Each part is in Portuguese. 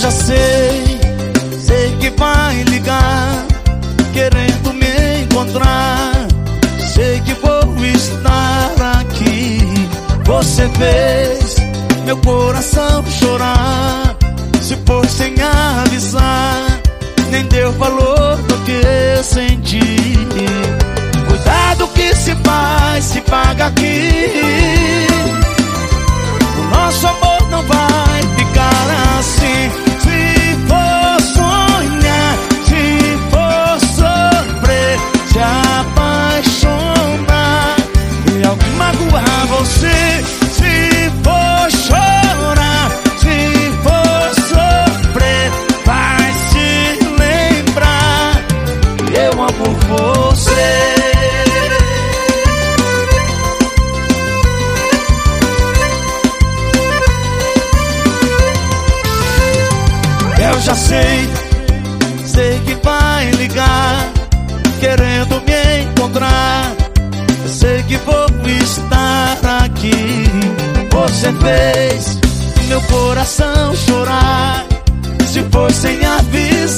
já sei, sei que vai ligar, querendo me encontrar. Sei que vou estar aqui. Você fez meu coração chorar, se for sem avisar, nem deu valor do que senti. Cuidado que se faz, se paga aqui. Sei, sei que vai ligar, querendo me encontrar. Sei que vou estar aqui. Você fez meu coração chorar. Se foi sem avisar,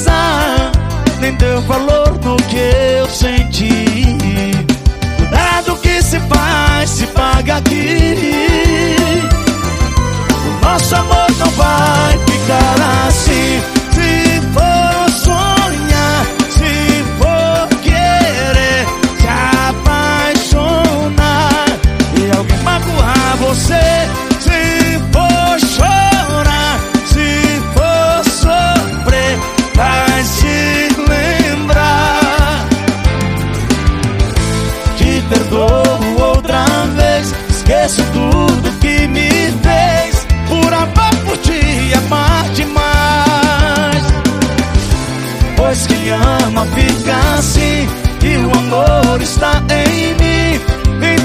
ti, amar demais. Pois quem ama fica assim, e o amor está em mim. Vem